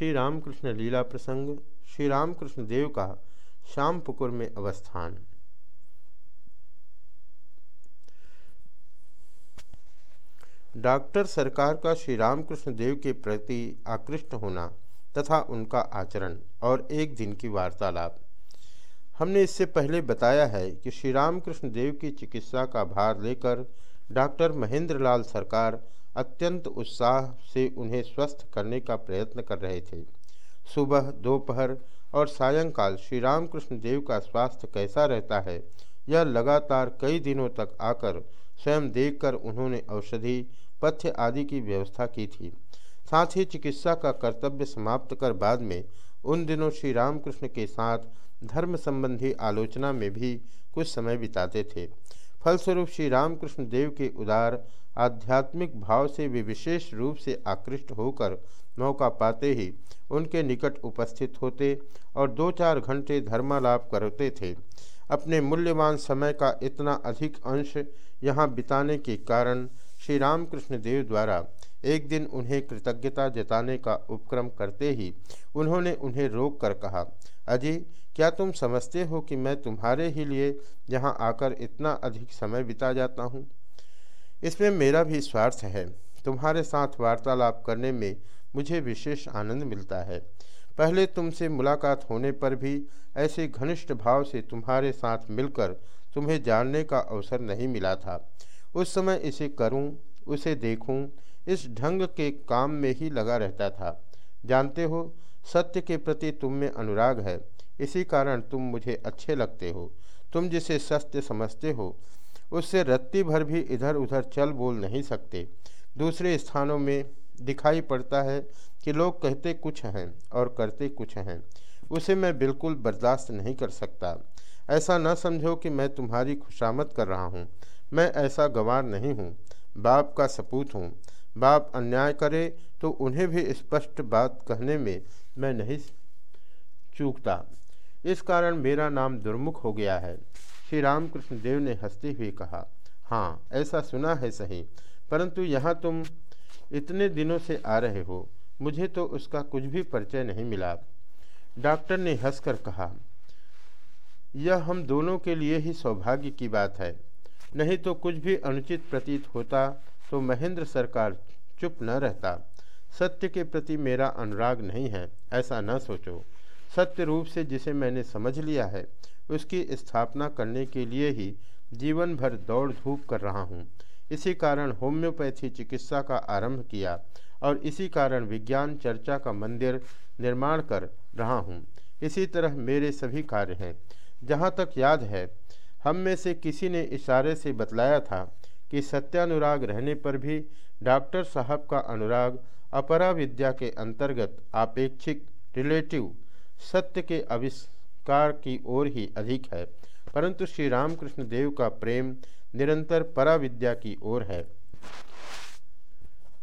श्री रामकृष्ण लीला प्रसंग श्री रामकृष्ण देव का श्यामपुकुर में अवस्थान। डॉक्टर सरकार का श्री रामकृष्ण देव के प्रति आकृष्ट होना तथा उनका आचरण और एक दिन की वार्तालाप। हमने इससे पहले बताया है कि श्री रामकृष्ण देव की चिकित्सा का भार लेकर डॉक्टर महेंद्र लाल सरकार अत्यंत उत्साह से उन्हें स्वस्थ करने का प्रयत्न कर रहे थे। सुबह, दोपहर और सायंकाल श्री रामकृष्ण देव का स्वास्थ्य कैसा रहता है, यह लगातार कई दिनों तक आकर स्वयं देखकर उन्होंने औषधि, पथ्य आदि की व्यवस्था की थी। साथ ही चिकित्सा का कर्तव्य समाप्त कर बाद में उन दिनों श्री रामकृष्ण के साथ धर्म संबंधी आलोचना में भी कुछ समय बिताते थे। फलस्वरूप श्री रामकृष्ण देव के उदार आध्यात्मिक भाव से वे विशेष रूप से आकृष्ट होकर मौका पाते ही उनके निकट उपस्थित होते और दो चार घंटे धर्मालाप करते थे। अपने मूल्यवान समय का इतना अधिक अंश यहाँ बिताने के कारण श्री रामकृष्ण देव द्वारा एक दिन उन्हें कृतज्ञता जताने का उपक्रम करते ही उन्होंने उन्हें रोक कर कहा, अजय, क्या तुम समझते हो कि मैं तुम्हारे ही लिए यहाँ आकर इतना अधिक समय बिता जाता हूँ? इसमें मेरा भी स्वार्थ है। तुम्हारे साथ वार्तालाप करने में मुझे विशेष आनंद मिलता है। पहले तुमसे मुलाकात होने पर भी ऐसे घनिष्ठ भाव से तुम्हारे साथ मिलकर तुम्हें जानने का अवसर नहीं मिला था। उस समय इसे करूँ, उसे देखूँ, इस ढंग के काम में ही लगा रहता था। जानते हो सत्य के प्रति तुम में अनुराग है। इसी कारण तुम मुझे अच्छे लगते हो। तुम जिसे सत्य समझते हो, उससे रत्ती भर भी इधर उधर चल बोल नहीं सकते। दूसरे स्थानों में दिखाई पड़ता है कि लोग कहते कुछ हैं और करते कुछ हैं। उसे मैं बिल्कुल बर्दाश्त नहीं कर सकता। ऐसा न समझो कि मैं तुम्हारी खुशामद कर रहा हूँ। मैं ऐसा गंवार नहीं हूँ। बाप का सपूत हूँ। बाप अन्याय करे तो उन्हें भी स्पष्ट बात कहने में मैं नहीं चूकता। इस कारण मेरा नाम दुर्मुख हो गया है। श्री रामकृष्ण देव ने हँसते हुए कहा हाँ ऐसा सुना है सही, परंतु यहाँ तुम इतने दिनों से आ रहे हो, मुझे तो उसका कुछ भी परिचय नहीं मिला। डॉक्टर ने हंसकर कहा, यह हम दोनों के लिए ही सौभाग्य की बात है। नहीं तो कुछ भी अनुचित प्रतीत होता तो महेंद्र सरकार चुप न रहता। सत्य के प्रति मेरा अनुराग नहीं है, ऐसा न सोचो। सत्य रूप से जिसे मैंने समझ लिया है, उसकी स्थापना करने के लिए ही जीवन भर दौड़ धूप कर रहा हूँ। इसी कारण होम्योपैथी चिकित्सा का आरंभ किया और इसी कारण विज्ञान चर्चा का मंदिर निर्माण कर रहा हूँ। इसी तरह मेरे सभी कार्य हैं। जहाँ तक याद है, हम में से किसी ने इशारे से बतलाया था कि सत्यानुराग रहने पर भी डॉक्टर साहब का अनुराग अपरा विद्या के अंतर्गत आपेक्षिक रिलेटिव सत्य के आविष्कार की ओर ही अधिक है, परंतु श्री रामकृष्ण देव का प्रेम निरंतर पराविद्या की ओर है।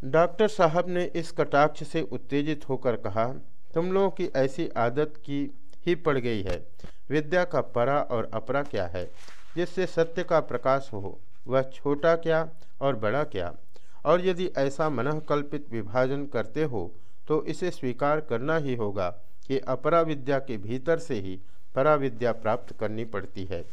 डॉक्टर साहब ने इस कटाक्ष से उत्तेजित होकर कहा, तुम लोगों की ऐसी आदत की ही पड़ गई है। विद्या का परा और अपरा क्या है? जिससे सत्य का प्रकाश हो, वह छोटा क्या और बड़ा क्या? और यदि ऐसा मनकल्पित विभाजन करते हो तो इसे स्वीकार करना ही होगा। कि अपरा विद्या के भीतर से ही पराविद्या प्राप्त करनी पड़ती है।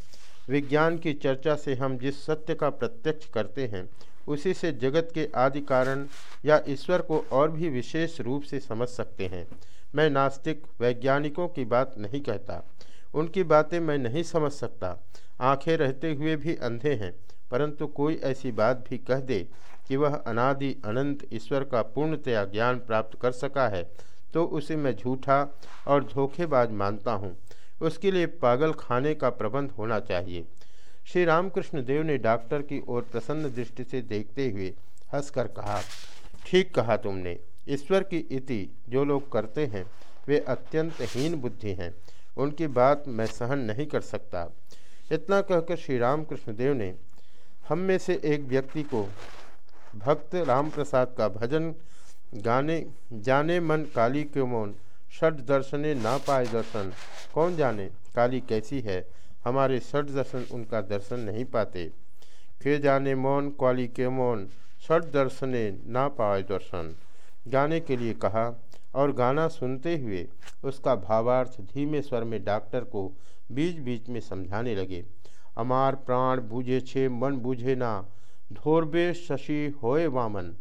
विज्ञान की चर्चा से हम जिस सत्य का प्रत्यक्ष करते हैं, उसी से जगत के आदि कारण या ईश्वर को और भी विशेष रूप से समझ सकते हैं। मैं नास्तिक वैज्ञानिकों की बात नहीं कहता। उनकी बातें मैं नहीं समझ सकता। आँखें रहते हुए भी अंधे हैं, परंतु कोई ऐसी बात भी कह दे कि वह अनादि अनंत ईश्वर का पूर्णतया ज्ञान प्राप्त कर सका है तो उसे मैं झूठा और धोखेबाज मानता हूँ। उसके लिए पागल खाने का प्रबंध होना चाहिए। श्री रामकृष्ण देव ने डॉक्टर की ओर प्रसन्न दृष्टि से देखते हुए हंसकर कहा, ठीक कहा तुमने। ईश्वर की इति जो लोग करते हैं, वे अत्यंत हीन बुद्धि हैं। उनकी बात मैं सहन नहीं कर सकता। इतना कहकर श्री रामकृष्ण देव ने हम में से एक व्यक्ति को भक्त राम प्रसाद का भजन गाने जाने मन काली क्यों मौन? षड दर्शने ना पाए दर्शन। कौन जाने? काली कैसी है? हमारे षड दर्शन उनका दर्शन नहीं पाते। फिर जाने मौन? काली के मौन? षड दर्शने ना पाए दर्शन। गाने के लिए कहा, और गाना सुनते हुए उसका भावार्थ धीमे स्वर में डॉक्टर को बीच बीच में समझाने लगे। अमार प्राण बूझे छे, मन बूझे ना। धोरबे शशि होए वामन।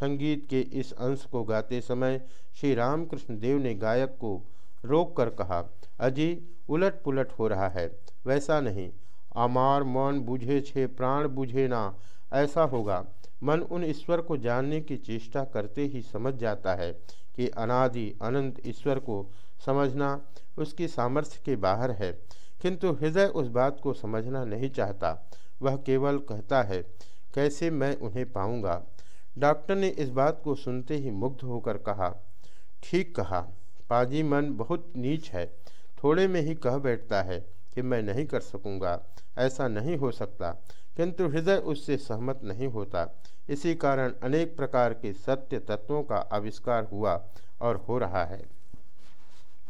संगीत के इस अंश को गाते समय श्री रामकृष्ण देव ने गायक को रोक कर कहा, अजी, उलट पुलट हो रहा है, वैसा नहीं। अमार मन बुझे छे, प्राण बुझे ना, ऐसा होगा। मन उन ईश्वर को जानने की चेष्टा करते ही समझ जाता है कि अनादि अनंत ईश्वर को समझना उसकी सामर्थ्य के बाहर है। किंतु हृदय उस बात को समझना नहीं चाहता। वह केवल कहता है, कैसे मैं उन्हें पाऊँगा? डॉक्टर ने इस बात को सुनते ही मुग्ध होकर कहा, ठीक कहा। पाजी मन बहुत नीच है। थोड़े में ही कह बैठता है कि मैं नहीं कर सकूँगा। ऐसा नहीं हो सकता, किंतु हृदय उससे सहमत नहीं होता। इसी कारण अनेक प्रकार के सत्य तत्वों का आविष्कार हुआ और हो रहा है।